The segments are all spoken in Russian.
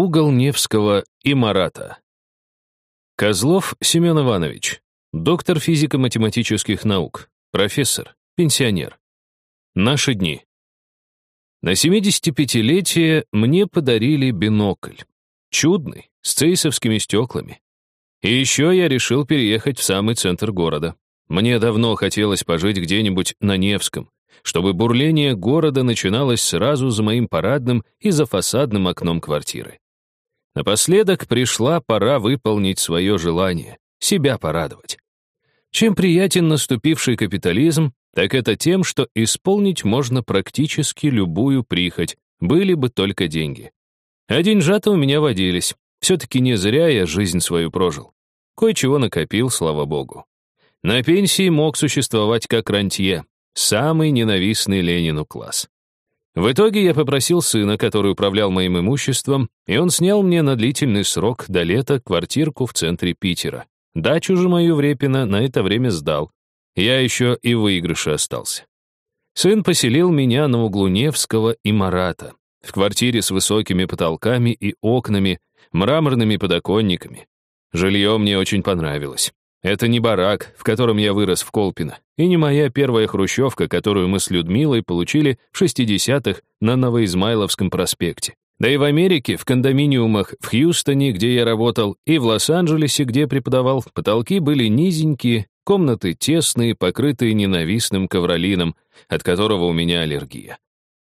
угол Невского и Марата. Козлов Семен Иванович, доктор физико-математических наук, профессор, пенсионер. Наши дни. На 75-летие мне подарили бинокль. Чудный, с цейсовскими стеклами. И еще я решил переехать в самый центр города. Мне давно хотелось пожить где-нибудь на Невском, чтобы бурление города начиналось сразу за моим парадным и за фасадным окном квартиры. Напоследок пришла пора выполнить свое желание, себя порадовать. Чем приятен наступивший капитализм, так это тем, что исполнить можно практически любую прихоть, были бы только деньги. А деньжата у меня водились. Все-таки не зря я жизнь свою прожил. Кое-чего накопил, слава богу. На пенсии мог существовать как рантье, самый ненавистный Ленину класс. В итоге я попросил сына, который управлял моим имуществом, и он снял мне на длительный срок до лета квартирку в центре Питера. Дачу же мою в Репино на это время сдал. Я еще и в выигрыше остался. Сын поселил меня на углу Невского и Марата, в квартире с высокими потолками и окнами, мраморными подоконниками. Жилье мне очень понравилось. Это не барак, в котором я вырос в Колпино, и не моя первая хрущевка, которую мы с Людмилой получили в 60-х на Новоизмайловском проспекте. Да и в Америке, в кондоминиумах в Хьюстоне, где я работал, и в Лос-Анджелесе, где преподавал, потолки были низенькие, комнаты тесные, покрытые ненавистным ковролином, от которого у меня аллергия.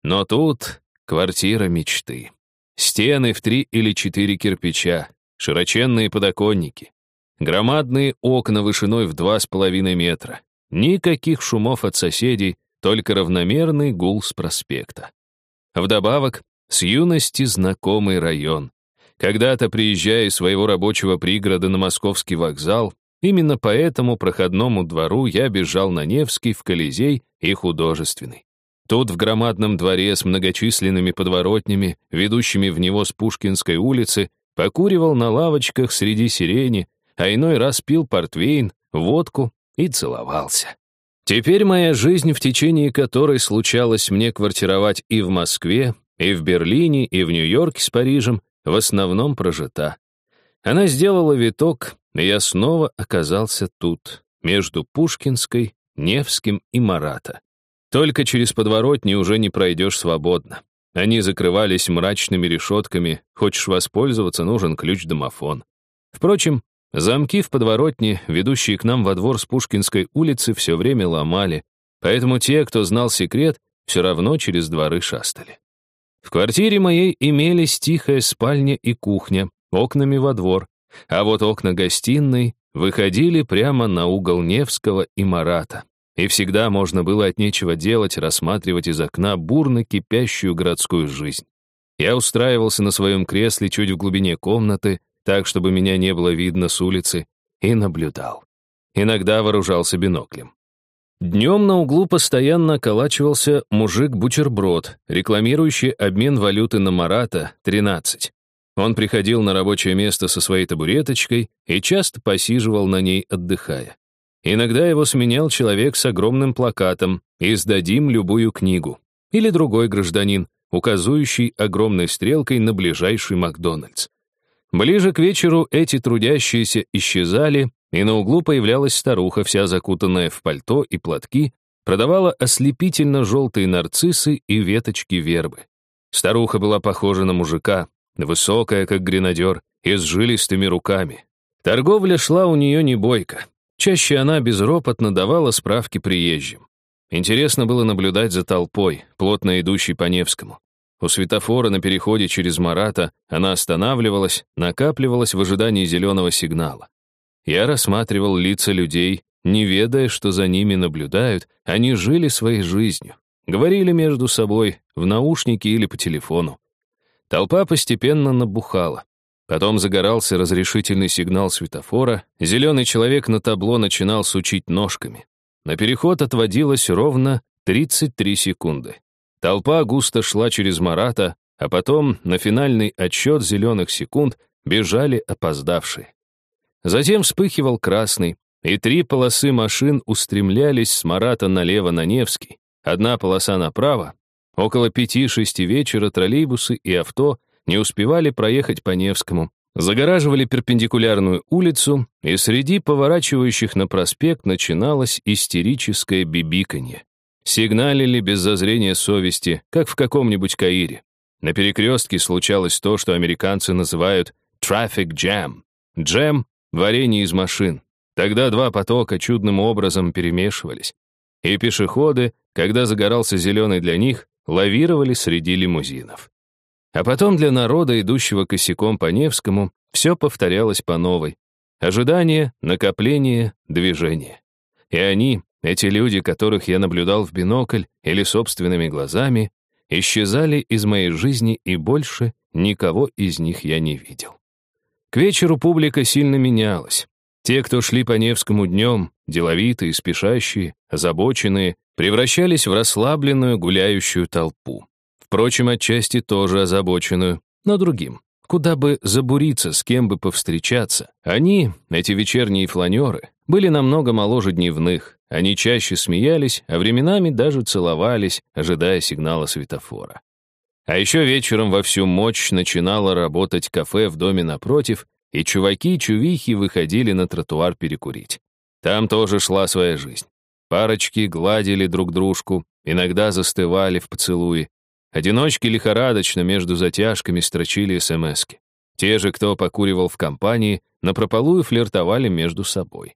Но тут квартира мечты. Стены в три или четыре кирпича, широченные подоконники, Громадные окна вышиной в два с половиной метра. Никаких шумов от соседей, только равномерный гул с проспекта. Вдобавок, с юности знакомый район. Когда-то, приезжая из своего рабочего пригорода на московский вокзал, именно по этому проходному двору я бежал на Невский, в Колизей и Художественный. Тут в громадном дворе с многочисленными подворотнями, ведущими в него с Пушкинской улицы, покуривал на лавочках среди сирени, а иной раз пил портвейн, водку и целовался. Теперь моя жизнь, в течение которой случалось мне квартировать и в Москве, и в Берлине, и в Нью-Йорке с Парижем, в основном прожита. Она сделала виток, и я снова оказался тут, между Пушкинской, Невским и Марата. Только через подворотни уже не пройдешь свободно. Они закрывались мрачными решетками, хочешь воспользоваться, нужен ключ-домофон. Впрочем, Замки в подворотне, ведущие к нам во двор с Пушкинской улицы, все время ломали, поэтому те, кто знал секрет, все равно через дворы шастали. В квартире моей имелись тихая спальня и кухня, окнами во двор, а вот окна гостиной выходили прямо на угол Невского и Марата. И всегда можно было от нечего делать рассматривать из окна бурно кипящую городскую жизнь. Я устраивался на своем кресле чуть в глубине комнаты, так, чтобы меня не было видно с улицы, и наблюдал. Иногда вооружался биноклем. Днем на углу постоянно околачивался мужик-бутерброд, рекламирующий обмен валюты на Марата 13. Он приходил на рабочее место со своей табуреточкой и часто посиживал на ней, отдыхая. Иногда его сменял человек с огромным плакатом «Издадим любую книгу» или другой гражданин, указывающий огромной стрелкой на ближайший Макдональдс. Ближе к вечеру эти трудящиеся исчезали, и на углу появлялась старуха, вся закутанная в пальто и платки, продавала ослепительно желтые нарциссы и веточки вербы. Старуха была похожа на мужика, высокая, как гренадер, и с жилистыми руками. Торговля шла у нее не бойко. Чаще она безропотно давала справки приезжим. Интересно было наблюдать за толпой, плотно идущей по Невскому. У светофора на переходе через Марата она останавливалась, накапливалась в ожидании зеленого сигнала. Я рассматривал лица людей, не ведая, что за ними наблюдают, они жили своей жизнью, говорили между собой, в наушнике или по телефону. Толпа постепенно набухала. Потом загорался разрешительный сигнал светофора, зеленый человек на табло начинал сучить ножками. На переход отводилось ровно 33 секунды. Толпа густо шла через Марата, а потом на финальный отсчет зеленых секунд бежали опоздавшие. Затем вспыхивал красный, и три полосы машин устремлялись с Марата налево на Невский, одна полоса направо. Около пяти-шести вечера троллейбусы и авто не успевали проехать по Невскому, загораживали перпендикулярную улицу, и среди поворачивающих на проспект начиналось истерическое бибиканье. Сигналили без зазрения совести, как в каком-нибудь Каире. На перекрестке случалось то, что американцы называют «traffic jam». Джем — варенье из машин. Тогда два потока чудным образом перемешивались. И пешеходы, когда загорался зеленый для них, лавировали среди лимузинов. А потом для народа, идущего косяком по Невскому, все повторялось по новой. Ожидание, накопление, движение. И они, эти люди, которых я наблюдал в бинокль или собственными глазами, исчезали из моей жизни, и больше никого из них я не видел. К вечеру публика сильно менялась. Те, кто шли по Невскому днем, деловитые, спешащие, озабоченные, превращались в расслабленную гуляющую толпу. Впрочем, отчасти тоже озабоченную, но другим. Куда бы забуриться, с кем бы повстречаться. Они, эти вечерние фланеры, были намного моложе дневных. Они чаще смеялись, а временами даже целовались, ожидая сигнала светофора. А еще вечером во всю мощь начинало работать кафе в доме напротив, и чуваки и чувихи выходили на тротуар перекурить. Там тоже шла своя жизнь. Парочки гладили друг дружку, иногда застывали в поцелуе, Одиночки лихорадочно между затяжками строчили смски. Те же, кто покуривал в компании, напропалую флиртовали между собой.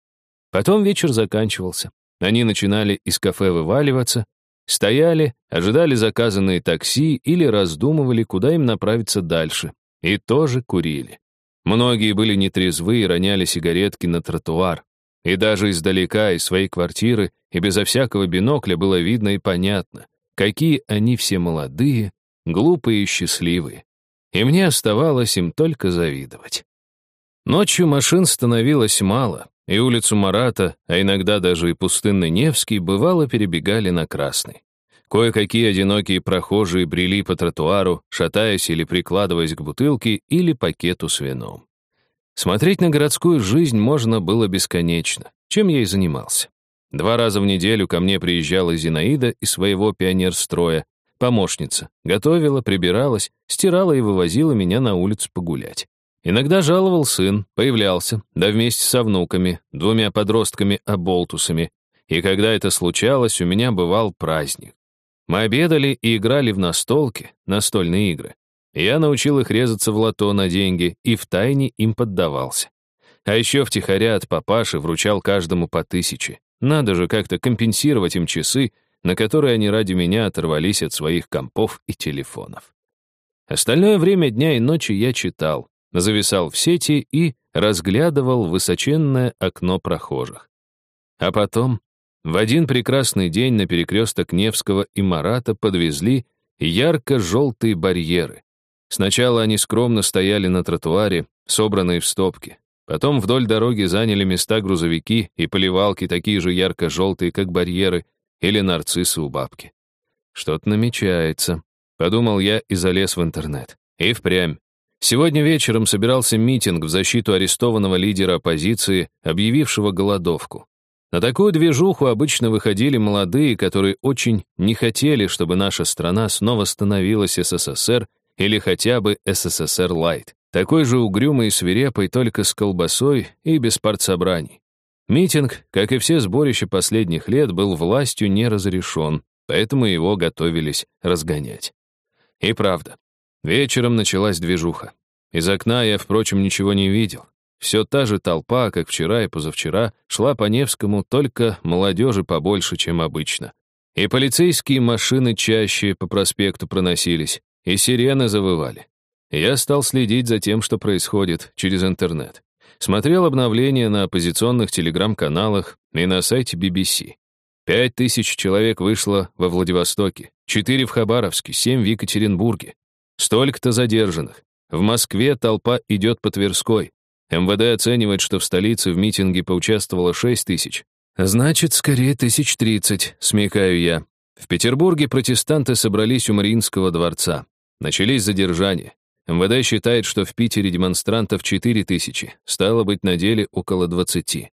Потом вечер заканчивался. Они начинали из кафе вываливаться, стояли, ожидали заказанные такси или раздумывали, куда им направиться дальше. И тоже курили. Многие были нетрезвы и роняли сигаретки на тротуар. И даже издалека, из своей квартиры, и безо всякого бинокля было видно и понятно. Какие они все молодые, глупые и счастливые. И мне оставалось им только завидовать. Ночью машин становилось мало, и улицу Марата, а иногда даже и пустынный Невский, бывало перебегали на красный. Кое-какие одинокие прохожие брели по тротуару, шатаясь или прикладываясь к бутылке или пакету с вином. Смотреть на городскую жизнь можно было бесконечно, чем я и занимался. Два раза в неделю ко мне приезжала Зинаида из своего пионерстроя, помощница, готовила, прибиралась, стирала и вывозила меня на улицу погулять. Иногда жаловал сын, появлялся, да вместе со внуками, двумя подростками-оболтусами. И когда это случалось, у меня бывал праздник. Мы обедали и играли в настолки, настольные игры. Я научил их резаться в лото на деньги и втайне им поддавался. А еще втихаря от папаши вручал каждому по тысяче. Надо же как-то компенсировать им часы, на которые они ради меня оторвались от своих компов и телефонов. Остальное время дня и ночи я читал, зависал в сети и разглядывал высоченное окно прохожих. А потом, в один прекрасный день на перекресток Невского и Марата подвезли ярко-желтые барьеры. Сначала они скромно стояли на тротуаре, собранные в стопки. Потом вдоль дороги заняли места грузовики и поливалки, такие же ярко-желтые, как барьеры, или нарциссы у бабки. Что-то намечается, подумал я и залез в интернет. И впрямь. Сегодня вечером собирался митинг в защиту арестованного лидера оппозиции, объявившего голодовку. На такую движуху обычно выходили молодые, которые очень не хотели, чтобы наша страна снова становилась СССР или хотя бы СССР Лайт. Такой же угрюмый и свирепый, только с колбасой и без партсобраний. Митинг, как и все сборища последних лет, был властью не разрешен, поэтому его готовились разгонять. И правда, вечером началась движуха. Из окна я, впрочем, ничего не видел. Все та же толпа, как вчера и позавчера, шла по Невскому, только молодежи побольше, чем обычно. И полицейские машины чаще по проспекту проносились, и сирены завывали. Я стал следить за тем, что происходит через интернет. Смотрел обновления на оппозиционных телеграм-каналах и на сайте BBC. Пять тысяч человек вышло во Владивостоке, четыре в Хабаровске, семь в Екатеринбурге. Столько-то задержанных. В Москве толпа идет по Тверской. МВД оценивает, что в столице в митинге поучаствовало шесть тысяч. Значит, скорее тысяч тридцать, смекаю я. В Петербурге протестанты собрались у Мариинского дворца. Начались задержания. МВД считает, что в Питере демонстрантов 4 тысячи, стало быть, на деле около 20.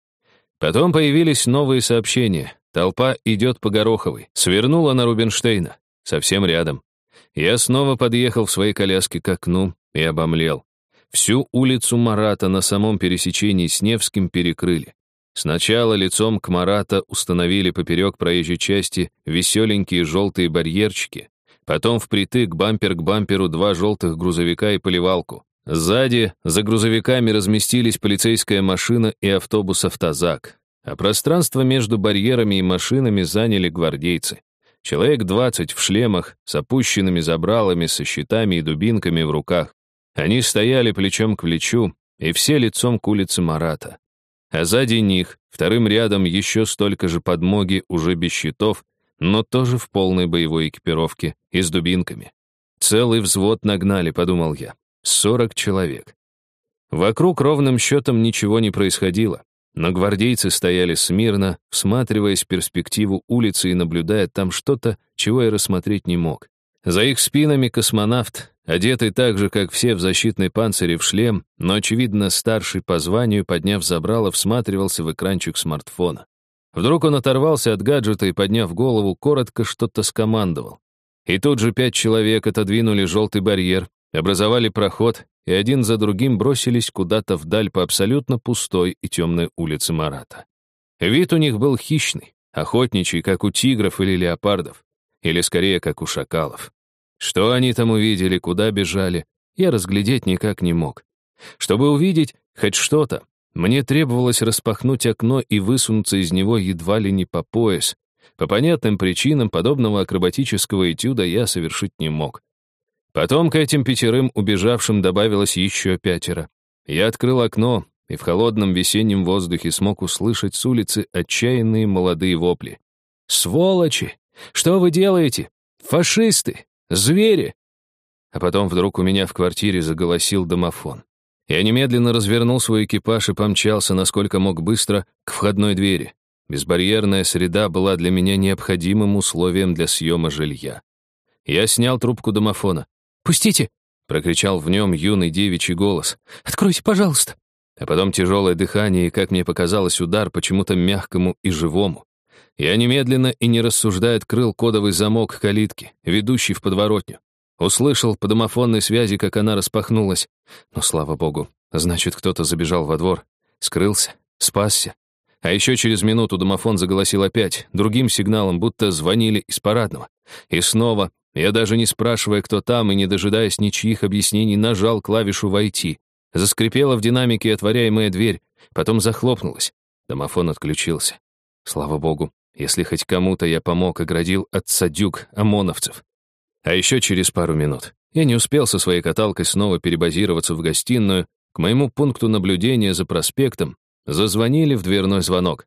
Потом появились новые сообщения. Толпа идет по Гороховой, свернула на Рубинштейна, совсем рядом. Я снова подъехал в своей коляске к окну и обомлел. Всю улицу Марата на самом пересечении с Невским перекрыли. Сначала лицом к Марата установили поперек проезжей части веселенькие желтые барьерчики, потом впритык бампер к бамперу два желтых грузовика и поливалку. Сзади за грузовиками разместились полицейская машина и автобус-автозак, а пространство между барьерами и машинами заняли гвардейцы. Человек двадцать в шлемах, с опущенными забралами, со щитами и дубинками в руках. Они стояли плечом к плечу, и все лицом к улице Марата. А сзади них, вторым рядом, еще столько же подмоги, уже без щитов, но тоже в полной боевой экипировке и с дубинками. Целый взвод нагнали, подумал я. Сорок человек. Вокруг ровным счетом ничего не происходило, но гвардейцы стояли смирно, всматриваясь в перспективу улицы и наблюдая там что-то, чего я рассмотреть не мог. За их спинами космонавт, одетый так же, как все в защитной панцире в шлем, но, очевидно, старший по званию, подняв забрало, всматривался в экранчик смартфона. Вдруг он оторвался от гаджета и, подняв голову, коротко что-то скомандовал. И тут же пять человек отодвинули желтый барьер, образовали проход и один за другим бросились куда-то вдаль по абсолютно пустой и темной улице Марата. Вид у них был хищный, охотничий, как у тигров или леопардов, или скорее, как у шакалов. Что они там увидели, куда бежали, я разглядеть никак не мог. Чтобы увидеть хоть что-то, мне требовалось распахнуть окно и высунуться из него едва ли не по пояс. По понятным причинам подобного акробатического этюда я совершить не мог. Потом к этим пятерым убежавшим добавилось еще пятеро. Я открыл окно и в холодном весеннем воздухе смог услышать с улицы отчаянные молодые вопли. «Сволочи! Что вы делаете? Фашисты! Звери!» А потом вдруг у меня в квартире заголосил домофон. Я немедленно развернул свой экипаж и помчался, насколько мог быстро, к входной двери. Безбарьерная среда была для меня необходимым условием для съема жилья. Я снял трубку домофона. «Пустите!» — прокричал в нем юный девичий голос. «Откройте, пожалуйста!» А потом тяжелое дыхание и, как мне показалось, удар почему-то мягкому и живому. Я немедленно и не рассуждая открыл кодовый замок калитки, ведущий в подворотню. Услышал по домофонной связи, как она распахнулась. Но, слава богу, значит, кто-то забежал во двор, скрылся, спасся. А еще через минуту домофон заголосил опять, другим сигналом, будто звонили из парадного. И снова я даже не спрашивая, кто там, и не дожидаясь ничьих объяснений, нажал клавишу «Войти». Заскрипела в динамике отворяемая дверь, потом захлопнулась. Домофон отключился. Слава богу, если хоть кому-то я помог, оградил от садюк ОМОНовцев. А еще через пару минут я не успел со своей каталкой снова перебазироваться в гостиную, к моему пункту наблюдения за проспектом зазвонили в дверной звонок.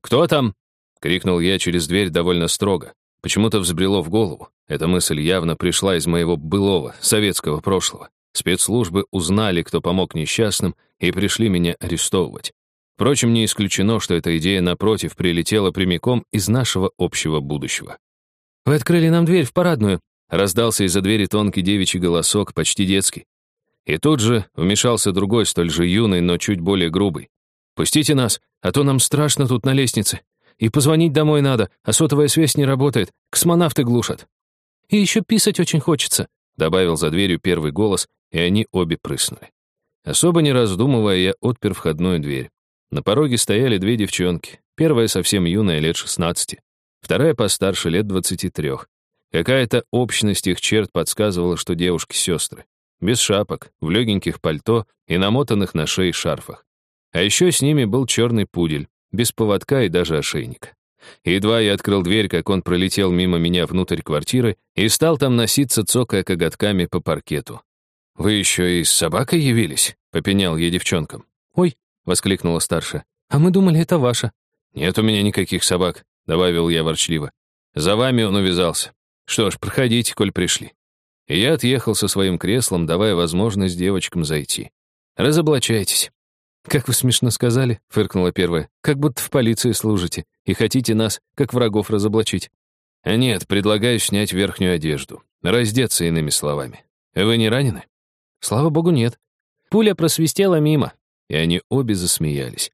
«Кто там?» — крикнул я через дверь довольно строго. Почему-то взбрело в голову. Эта мысль явно пришла из моего былого, советского прошлого. Спецслужбы узнали, кто помог несчастным, и пришли меня арестовывать. Впрочем, не исключено, что эта идея, напротив, прилетела прямиком из нашего общего будущего. «Вы открыли нам дверь в парадную», — раздался из-за двери тонкий девичий голосок, почти детский. И тут же вмешался другой, столь же юный, но чуть более грубый. «Пустите нас, а то нам страшно тут на лестнице. И позвонить домой надо, а сотовая связь не работает, космонавты глушат». «И еще писать очень хочется», — добавил за дверью первый голос, и они обе прыснули. Особо не раздумывая, я отпер входную дверь. На пороге стояли две девчонки. Первая совсем юная, лет 16. Вторая постарше, лет 23. Какая-то общность их черт подсказывала, что девушки-сестры. Без шапок, в легеньких пальто и намотанных на шее шарфах. А еще с ними был черный пудель, без поводка и даже ошейника. Едва я открыл дверь, как он пролетел мимо меня внутрь квартиры и стал там носиться, цокая коготками по паркету. «Вы еще и с собакой явились?» — попенял я девчонкам. «Ой», — воскликнула старшая, — «а мы думали, это ваша». «Нет у меня никаких собак», — добавил я ворчливо. «За вами он увязался. Что ж, проходите, коль пришли». И я отъехал со своим креслом, давая возможность девочкам зайти. «Разоблачайтесь». «Как вы смешно сказали», — фыркнула первая, «как будто в полиции служите и хотите нас, как врагов, разоблачить». «Нет, предлагаю снять верхнюю одежду, раздеться иными словами. Вы не ранены?» «Слава богу, нет». Пуля просвистела мимо, и они обе засмеялись.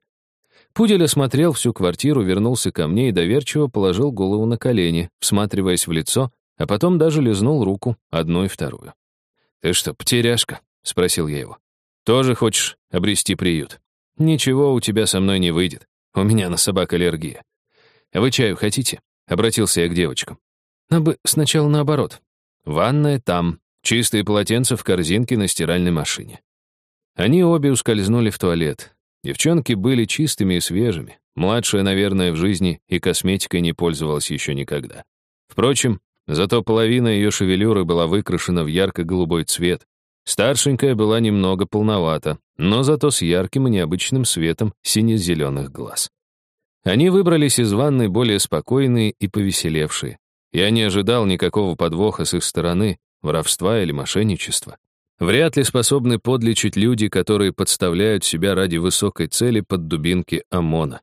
Пудель осмотрел всю квартиру, вернулся ко мне и доверчиво положил голову на колени, всматриваясь в лицо, а потом даже лизнул руку, одну и вторую. «Ты что, потеряшка?» — спросил я его. «Тоже хочешь обрести приют?» «Ничего у тебя со мной не выйдет. У меня на собак аллергия». «А вы чаю хотите?» — обратился я к девочкам. «Но бы сначала наоборот. Ванная там, чистые полотенца в корзинке на стиральной машине». Они обе ускользнули в туалет. Девчонки были чистыми и свежими. Младшая, наверное, в жизни и косметикой не пользовалась еще никогда. Впрочем, зато половина ее шевелюры была выкрашена в ярко-голубой цвет. Старшенькая была немного полновата, но зато с ярким и необычным светом сине-зеленых глаз. Они выбрались из ванной более спокойные и повеселевшие. Я не ожидал никакого подвоха с их стороны, воровства или мошенничества. Вряд ли способны подлечить люди, которые подставляют себя ради высокой цели под дубинки ОМОНа.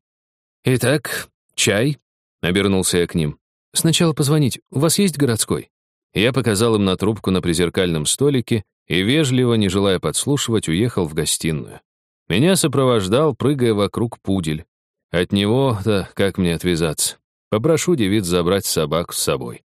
«Итак, чай?» — обернулся я к ним. «Сначала позвонить. У вас есть городской?» Я показал им на трубку на призеркальном столике и, вежливо, не желая подслушивать, уехал в гостиную. Меня сопровождал, прыгая вокруг пудель. От него-то как мне отвязаться? Попрошу девиц забрать собак с собой.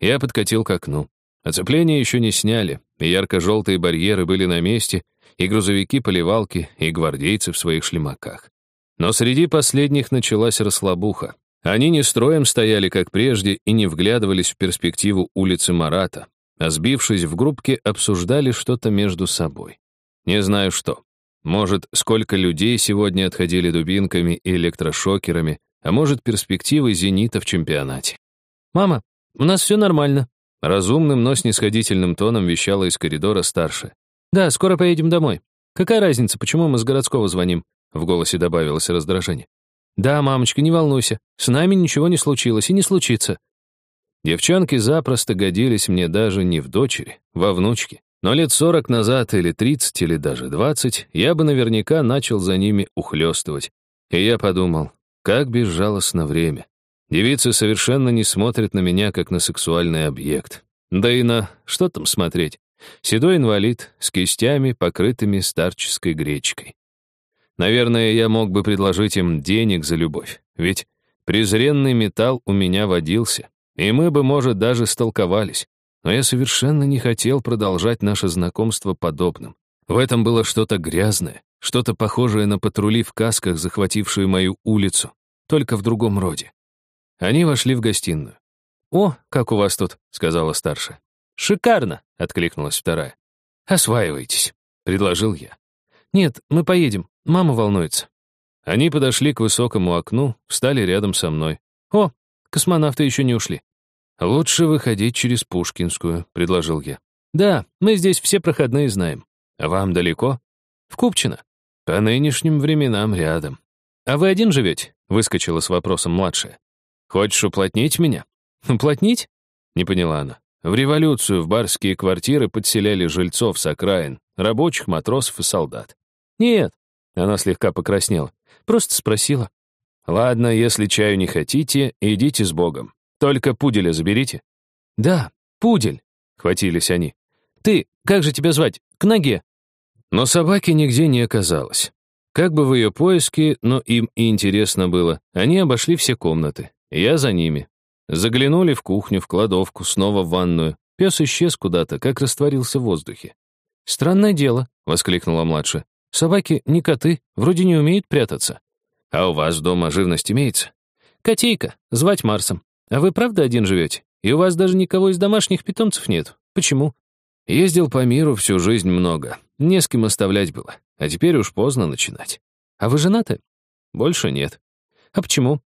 Я подкатил к окну. Оцепление еще не сняли, и ярко-желтые барьеры были на месте, и грузовики-поливалки, и гвардейцы в своих шлемаках. Но среди последних началась расслабуха. Они не строем стояли, как прежде, и не вглядывались в перспективу улицы Марата, а сбившись в группке, обсуждали что-то между собой. Не знаю что. Может, сколько людей сегодня отходили дубинками и электрошокерами, а может, перспективы «Зенита» в чемпионате. «Мама, у нас все нормально», — разумным, но снисходительным тоном вещала из коридора старшая. «Да, скоро поедем домой. Какая разница, почему мы с городского звоним? В голосе добавилось раздражение. «Да, мамочка, не волнуйся. С нами ничего не случилось и не случится». Девчонки запросто годились мне даже не в дочери, во внучке. Но лет сорок назад, или тридцать, или даже двадцать, я бы наверняка начал за ними ухлёстывать. И я подумал, как безжалостно время. Девицы совершенно не смотрят на меня, как на сексуальный объект. Да и на... что там смотреть? Седой инвалид с кистями, покрытыми старческой гречкой. Наверное, я мог бы предложить им денег за любовь, ведь презренный металл у меня водился, и мы бы, может, даже столковались. Но я совершенно не хотел продолжать наше знакомство подобным. В этом было что-то грязное, что-то похожее на патрули в касках, захватившие мою улицу, только в другом роде. Они вошли в гостиную. «О, как у вас тут», — сказала старшая. «Шикарно», — откликнулась вторая. «Осваивайтесь», — предложил я. «Нет, мы поедем. Мама волнуется». Они подошли к высокому окну, встали рядом со мной. «О, космонавты еще не ушли». «Лучше выходить через Пушкинскую», — предложил я. «Да, мы здесь все проходные знаем. Вам далеко?» «В Купчино». «По нынешним временам рядом». «А вы один живете?» — выскочила с вопросом младшая. «Хочешь уплотнить меня?» «Уплотнить?» — не поняла она. В революцию в барские квартиры подселяли жильцов с окраин, рабочих, матросов и солдат. «Нет», — она слегка покраснела, — «просто спросила». «Ладно, если чаю не хотите, идите с Богом. Только пуделя заберите». «Да, пудель», — хватились они. «Ты, как же тебя звать? К ноге». Но собаки нигде не оказалось. Как бы в ее поиске, но им и интересно было, они обошли все комнаты. Я за ними. Заглянули в кухню, в кладовку, снова в ванную. Пес исчез куда-то, как растворился в воздухе. «Странное дело», — воскликнула младшая. Собаки не коты, вроде не умеют прятаться. А у вас дома живность имеется? Котейка, звать Марсом. А вы правда один живете? И у вас даже никого из домашних питомцев нет. Почему? Ездил по миру всю жизнь много. Не с кем оставлять было. А теперь уж поздно начинать. А вы женаты? Больше нет. А почему?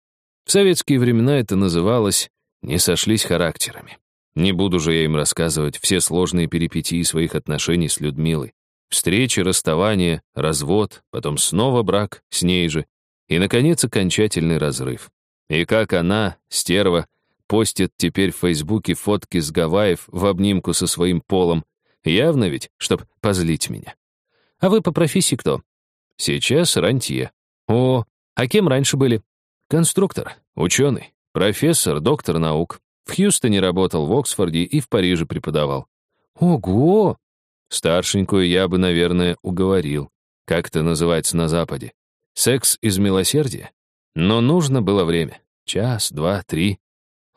В советские времена это называлось «не сошлись характерами». Не буду же я им рассказывать все сложные перипетии своих отношений с Людмилой. Встречи, расставание, развод, потом снова брак с ней же, и, наконец, окончательный разрыв. И как она, стерва, постит теперь в Фейсбуке фотки с Гавайев в обнимку со своим полом, явно ведь, чтоб позлить меня. А вы по профессии кто? Сейчас рантье. О, а кем раньше были? Конструктор, ученый, профессор, доктор наук. В Хьюстоне работал, в Оксфорде и в Париже преподавал. Ого! Старшенькую я бы, наверное, уговорил. Как это называется на Западе? Секс из милосердия? Но нужно было время. Час, два, три.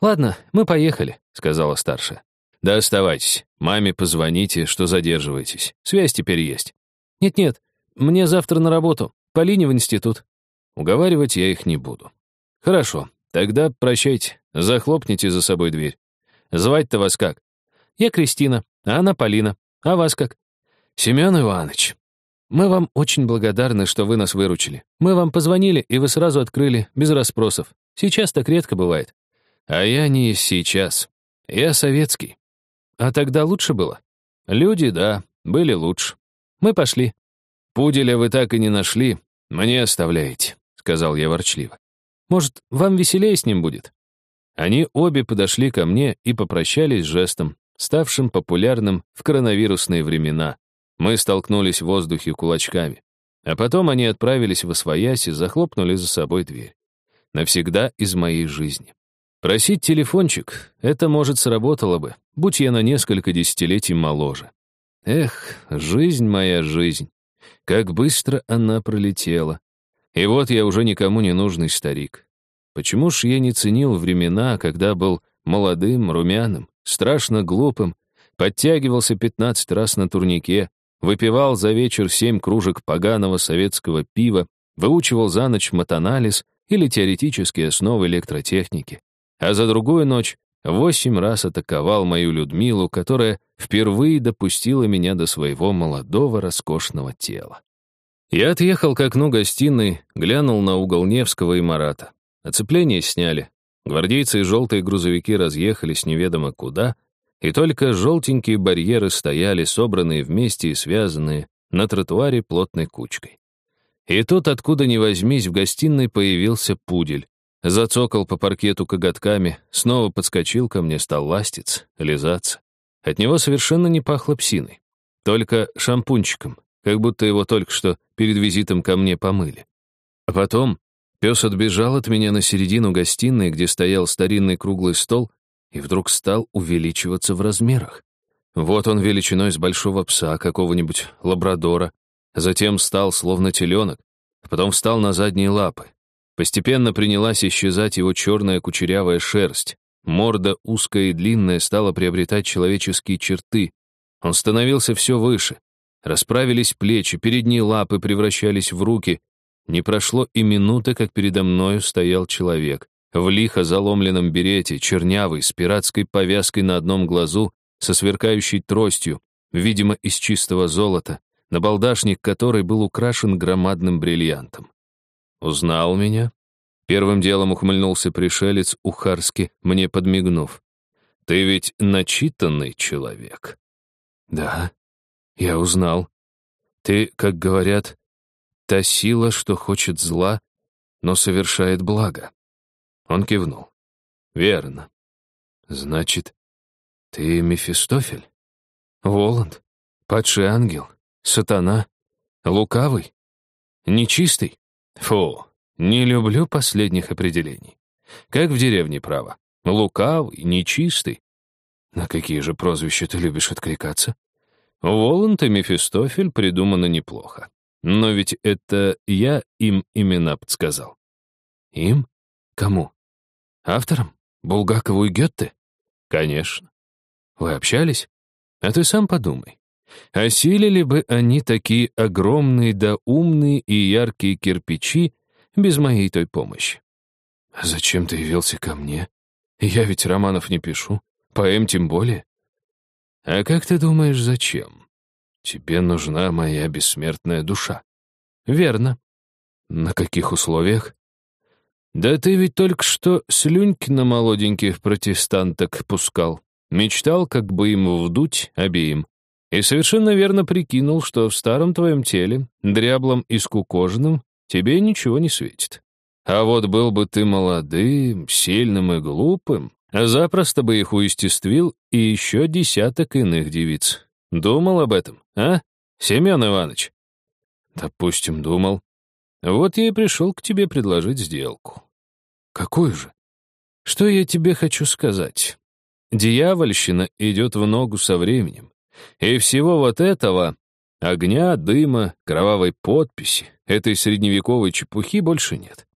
«Ладно, мы поехали», — сказала старшая. «Да оставайтесь. Маме позвоните, что задерживаетесь. Связь теперь есть». «Нет-нет, мне завтра на работу. Полине в институт». Уговаривать я их не буду. «Хорошо, тогда прощайте. Захлопните за собой дверь. Звать-то вас как?» «Я Кристина, а она Полина. А вас как?» «Семен Иванович». «Мы вам очень благодарны, что вы нас выручили. Мы вам позвонили, и вы сразу открыли, без расспросов. Сейчас так редко бывает». «А я не сейчас. Я советский». «А тогда лучше было?» «Люди, да, были лучше. Мы пошли». «Пуделя вы так и не нашли. Мне оставляете», — сказал я ворчливо. «Может, вам веселее с ним будет?» Они обе подошли ко мне и попрощались жестом, ставшим популярным в коронавирусные времена. Мы столкнулись в воздухе кулачками. А потом они отправились в Освоясь и захлопнули за собой дверь. Навсегда из моей жизни. Просить телефончик — это, может, сработало бы, будь я на несколько десятилетий моложе. Эх, жизнь моя жизнь. Как быстро она пролетела. И вот я уже никому не нужный старик. Почему ж я не ценил времена, когда был молодым, румяным, страшно глупым, подтягивался 15 раз на турнике, выпивал за вечер семь кружек поганого советского пива, выучивал за ночь матанализ или теоретические основы электротехники, а за другую ночь восемь раз атаковал мою Людмилу, которая впервые допустила меня до своего молодого роскошного тела. Я отъехал к окну гостиной, глянул на угол Невского и Марата. Оцепление сняли. Гвардейцы и желтые грузовики разъехались неведомо куда — и только желтенькие барьеры стояли, собранные вместе и связанные, на тротуаре плотной кучкой. И тут, откуда ни возьмись, в гостиной появился пудель. Зацокал по паркету коготками, снова подскочил ко мне, стал ластиться, лизаться. От него совершенно не пахло псиной, только шампунчиком, как будто его только что перед визитом ко мне помыли. А потом пес отбежал от меня на середину гостиной, где стоял старинный круглый стол, и вдруг стал увеличиваться в размерах. Вот он величиной с большого пса, какого-нибудь лабрадора, затем стал словно теленок, потом встал на задние лапы. Постепенно принялась исчезать его черная кучерявая шерсть, морда узкая и длинная стала приобретать человеческие черты. Он становился все выше. Расправились плечи, передние лапы превращались в руки. Не прошло и минуты, как передо мною стоял человек в лихо заломленном берете, чернявый, с пиратской повязкой на одном глазу, со сверкающей тростью, видимо, из чистого золота, набалдашник которой был украшен громадным бриллиантом. «Узнал меня?» Первым делом ухмыльнулся пришелец ухарски, мне подмигнув. «Ты ведь начитанный человек». «Да, я узнал. Ты, как говорят, та сила, что хочет зла, но совершает благо». Он кивнул. «Верно. Значит, ты Мефистофель? Воланд? Падший ангел? Сатана? Лукавый? Нечистый? Фу, не люблю последних определений. Как в деревне, право. Лукавый, нечистый. На какие же прозвища ты любишь откликаться? Воланд и Мефистофель придумано неплохо. Но ведь это я им имена подсказал. Им? Кому? Автором? Булгакову и Гетте? Конечно. Вы общались? А ты сам подумай. Осилили бы они такие огромные да умные и яркие кирпичи без моей той помощи? А зачем ты явился ко мне? Я ведь романов не пишу, поэм тем более. А как ты думаешь, зачем? Тебе нужна моя бессмертная душа. Верно. На каких условиях? «Да ты ведь только что слюньки на молоденьких протестанток пускал. Мечтал, как бы им вдуть обеим. И совершенно верно прикинул, что в старом твоем теле, дряблом и скукоженном, тебе ничего не светит. А вот был бы ты молодым, сильным и глупым, запросто бы их уестествил и еще десяток иных девиц. Думал об этом, а, Семен Иванович?» «Допустим, думал. Вот я и пришел к тебе предложить сделку. Какую же? Что я тебе хочу сказать? Дьявольщина идет в ногу со временем. И всего вот этого — огня, дыма, кровавой подписи, этой средневековой чепухи больше нет.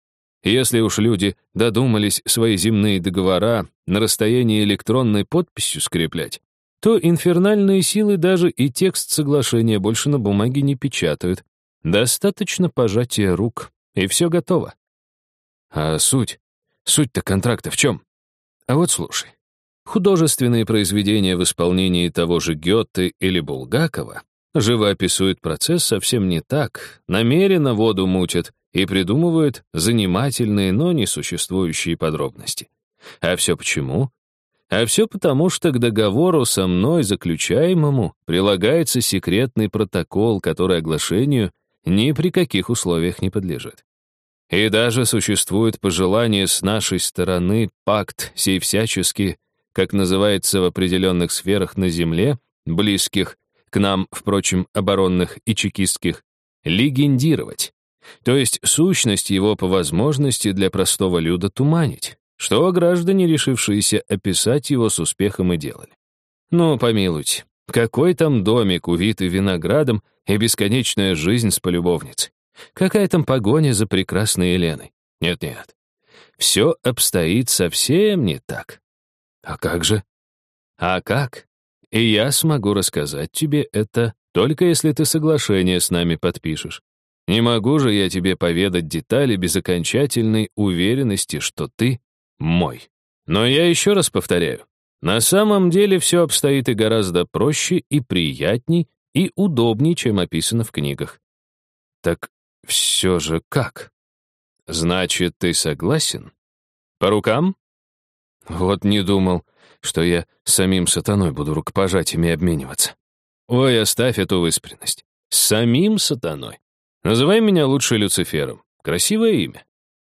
Если уж люди додумались свои земные договора на расстоянии электронной подписью скреплять, то инфернальные силы даже и текст соглашения больше на бумаге не печатают. Достаточно пожатия рук, и все готово. А суть? Суть-то контракта в чем? А вот слушай. Художественные произведения в исполнении того же Гёте или Булгакова живо описывают процесс совсем не так, намеренно воду мутят и придумывают занимательные, но несуществующие подробности. А все почему? А все потому, что к договору со мной, заключаемому, прилагается секретный протокол, который оглашению ни при каких условиях не подлежит. И даже существует пожелание с нашей стороны пакт сей всячески, как называется в определенных сферах на Земле, близких к нам, впрочем, оборонных и чекистских, легендировать. То есть сущность его по возможности для простого люда туманить, что граждане, решившиеся описать его с успехом и делали. Ну, помилуйте, какой там домик, увитый виноградом, и бесконечная жизнь с полюбовницей? Какая там погоня за прекрасной Еленой? Нет-нет. Все обстоит совсем не так. А как же? А как? И я смогу рассказать тебе это, только если ты соглашение с нами подпишешь. Не могу же я тебе поведать детали без окончательной уверенности, что ты мой. Но я еще раз повторяю, на самом деле все обстоит и гораздо проще, и приятней, и удобнее, чем описано в книгах. Так все же как? Значит, ты согласен? По рукам? Вот не думал, что я самим сатаной буду рукопожатиями обмениваться. Ой, оставь эту выспренность. Самим сатаной. Называй меня лучше Люцифером. Красивое имя.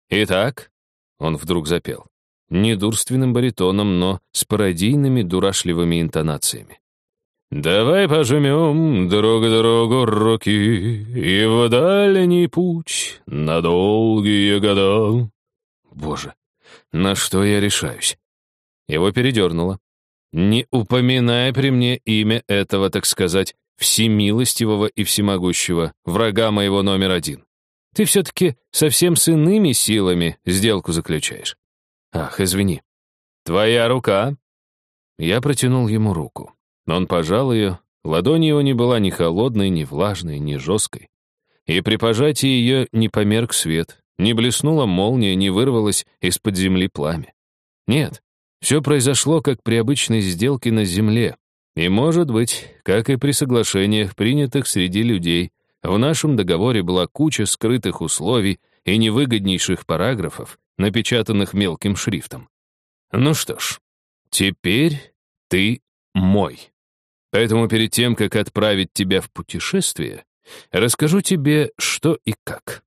Итак, он вдруг запел. Недурственным баритоном, но с пародийными дурашливыми интонациями. «Давай пожмем друг другу руки И в дальний путь на долгие года». Боже, на что я решаюсь? Его передернуло. Не упоминая при мне имя этого, так сказать, всемилостивого и всемогущего, врага моего номер один. Ты все-таки совсем с иными силами сделку заключаешь. Ах, извини. Твоя рука. Я протянул ему руку. Он пожал ее, ладонь его не была ни холодной, ни влажной, ни жесткой. И при пожатии ее не померк свет, не блеснула молния, не вырвалось из-под земли пламя. Нет, все произошло, как при обычной сделке на земле, и, может быть, как и при соглашениях, принятых среди людей, в нашем договоре была куча скрытых условий и невыгоднейших параграфов, напечатанных мелким шрифтом. Ну что ж, теперь ты мой. Поэтому перед тем, как отправить тебя в путешествие, расскажу тебе, что и как.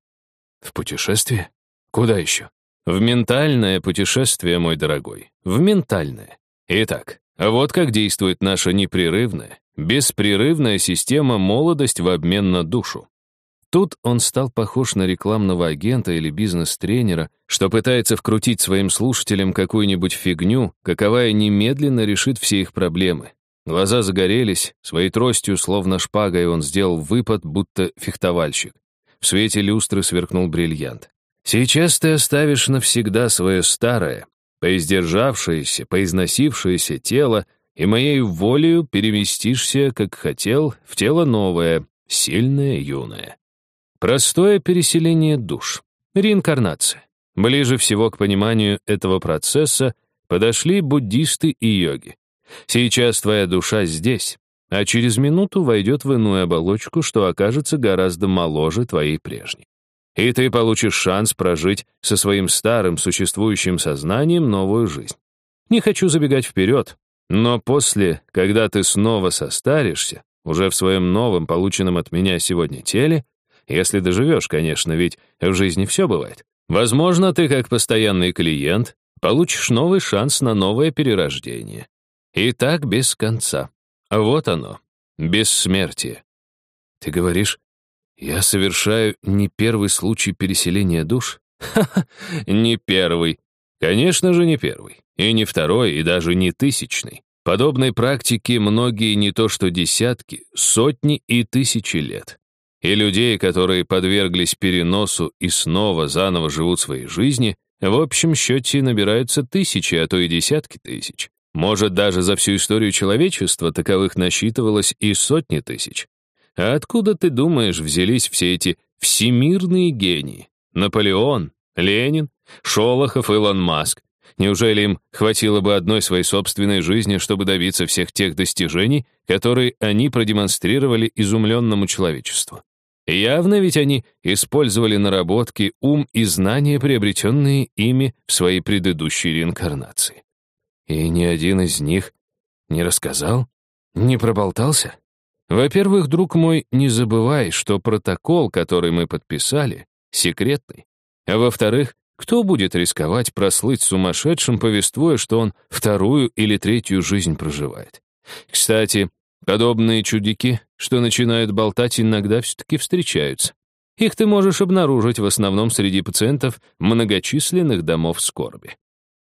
В путешествие? Куда еще? В ментальное путешествие, мой дорогой. В ментальное. Итак, вот как действует наша непрерывная, беспрерывная система молодость в обмен на душу. Тут он стал похож на рекламного агента или бизнес-тренера, что пытается вкрутить своим слушателям какую-нибудь фигню, каковая немедленно решит все их проблемы. Глаза загорелись, своей тростью, словно шпагой, он сделал выпад, будто фехтовальщик. В свете люстры сверкнул бриллиант. «Сейчас ты оставишь навсегда свое старое, поиздержавшееся, поизносившееся тело, и моей волею переместишься, как хотел, в тело новое, сильное, юное. Простое переселение душ, реинкарнация. Ближе всего к пониманию этого процесса подошли буддисты и йоги. Сейчас твоя душа здесь, а через минуту войдет в иную оболочку, что окажется гораздо моложе твоей прежней и ты получишь шанс прожить со своим старым существующим сознанием новую жизнь. Не хочу забегать вперед, но после, когда ты снова состаришься, уже в своем новом, полученном от меня сегодня теле, если доживешь, конечно, ведь в жизни все бывает, возможно, ты, как постоянный клиент, получишь новый шанс на новое перерождение. И так без конца. Вот оно, бессмертие. Ты говоришь, я совершаю не первый случай переселения душ? Ха-ха, не первый. Конечно же, не первый. И не второй, и даже не тысячный. Подобной практики многие не то что десятки, сотни и тысячи лет. И людей, которые подверглись переносу и снова заново живут своей жизни, в общем счете набираются тысячи, а то и десятки тысяч. Может, даже за всю историю человечества таковых насчитывалось и сотни тысяч. А откуда, ты думаешь, взялись все эти всемирные гении? Наполеон, Ленин, Шолохов, Илон Маск. Неужели им хватило бы одной своей собственной жизни, чтобы добиться всех тех достижений, которые они продемонстрировали изумленному человечеству? Явно ведь они использовали наработки, ум и знания, приобретенные ими в своей предыдущей реинкарнации. И ни один из них не рассказал, не проболтался? Во-первых, друг мой, не забывай, что протокол, который мы подписали, секретный. А во-вторых, кто будет рисковать прослыть сумасшедшим, повествуя, что он вторую или третью жизнь проживает? Кстати, подобные чудики, что начинают болтать, иногда все-таки встречаются. Их ты можешь обнаружить в основном среди пациентов многочисленных домов скорби.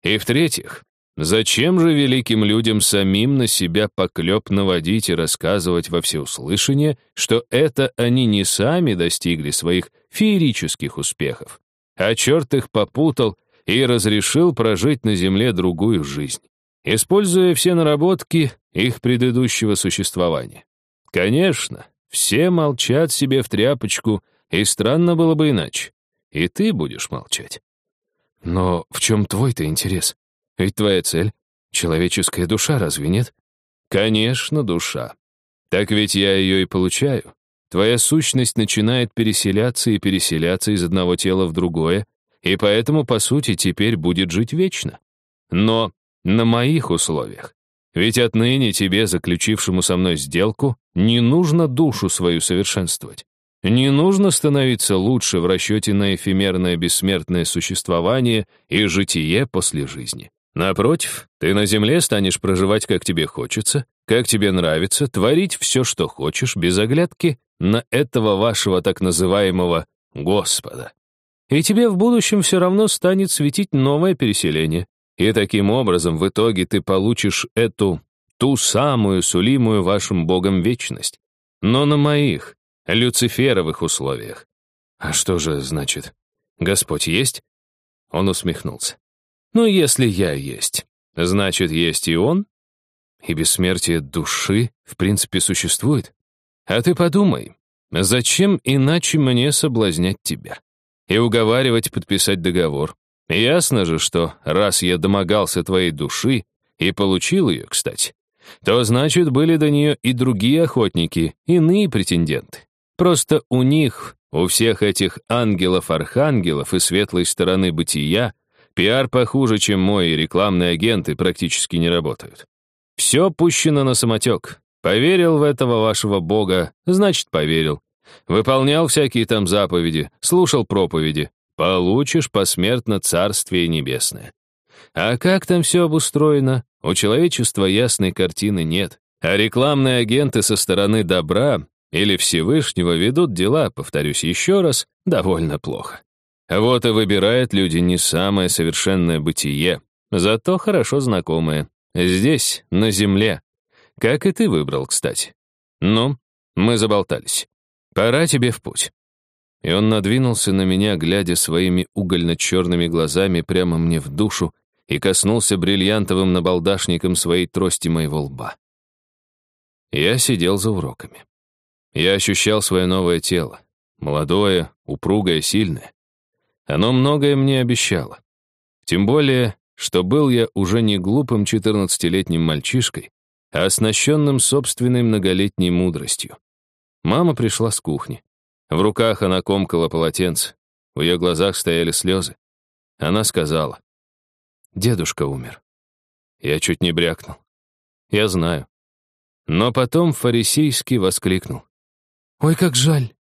И в-третьих, Зачем же великим людям самим на себя поклеп наводить и рассказывать во всеуслышание, что это они не сами достигли своих феерических успехов, а черт их попутал и разрешил прожить на земле другую жизнь, используя все наработки их предыдущего существования? Конечно, все молчат себе в тряпочку, и странно было бы иначе. И ты будешь молчать. Но в чем твой-то интерес? Ведь твоя цель — человеческая душа, разве нет? Конечно, душа. Так ведь я ее и получаю. Твоя сущность начинает переселяться и переселяться из одного тела в другое, и поэтому, по сути, теперь будет жить вечно. Но на моих условиях. Ведь отныне тебе, заключившему со мной сделку, не нужно душу свою совершенствовать. Не нужно становиться лучше в расчете на эфемерное бессмертное существование и житие после жизни. Напротив, ты на земле станешь проживать, как тебе хочется, как тебе нравится, творить все, что хочешь, без оглядки на этого вашего так называемого Господа. И тебе в будущем все равно станет светить новое переселение. И таким образом в итоге ты получишь эту, ту самую сулимую вашим Богом вечность. Но на моих, люциферовых условиях. А что же значит? Господь есть? Он усмехнулся. Ну, если я есть, значит, есть и он? И бессмертие души, в принципе, существует? А ты подумай, зачем иначе мне соблазнять тебя? И уговаривать подписать договор. Ясно же, что раз я домогался твоей души и получил ее, кстати, то значит, были до нее и другие охотники, иные претенденты. Просто у них, у всех этих ангелов-архангелов и светлой стороны бытия, Пиар похуже, чем мой, и рекламные агенты практически не работают. Все пущено на самотек. Поверил в этого вашего бога, значит, поверил. Выполнял всякие там заповеди, слушал проповеди. Получишь посмертно Царствие Небесное. А как там все обустроено? У человечества ясной картины нет. А рекламные агенты со стороны добра или Всевышнего ведут дела, повторюсь еще раз, довольно плохо. Вот и выбирают люди не самое совершенное бытие, зато хорошо знакомое. Здесь, на земле. Как и ты выбрал, кстати. Ну, мы заболтались. Пора тебе в путь. И он надвинулся на меня, глядя своими угольно-черными глазами прямо мне в душу и коснулся бриллиантовым набалдашником своей трости моего лба. Я сидел за уроками. Я ощущал свое новое тело. Молодое, упругое, сильное. Оно многое мне обещало. Тем более, что был я уже не глупым 14-летним мальчишкой, а оснащенным собственной многолетней мудростью. Мама пришла с кухни. В руках она комкала полотенце. В ее глазах стояли слезы. Она сказала, «Дедушка умер». Я чуть не брякнул. Я знаю. Но потом фарисейски воскликнул. «Ой, как жаль!